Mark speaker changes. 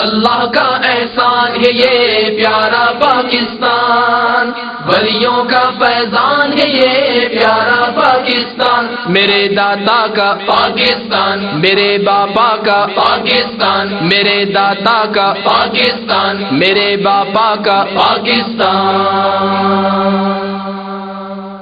Speaker 1: اللہ کا احسان ہے یہ پیارا پاکستان۔ ولیوں کا فیضان ہے یہ پیارا پاکستان۔ میرے دادا کا پاکستان۔ میرے باپا کا پاکستان۔ میرے دادا کا پاکستان۔ میرے باپا کا پاکستان۔